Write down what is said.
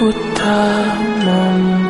ku tak mampu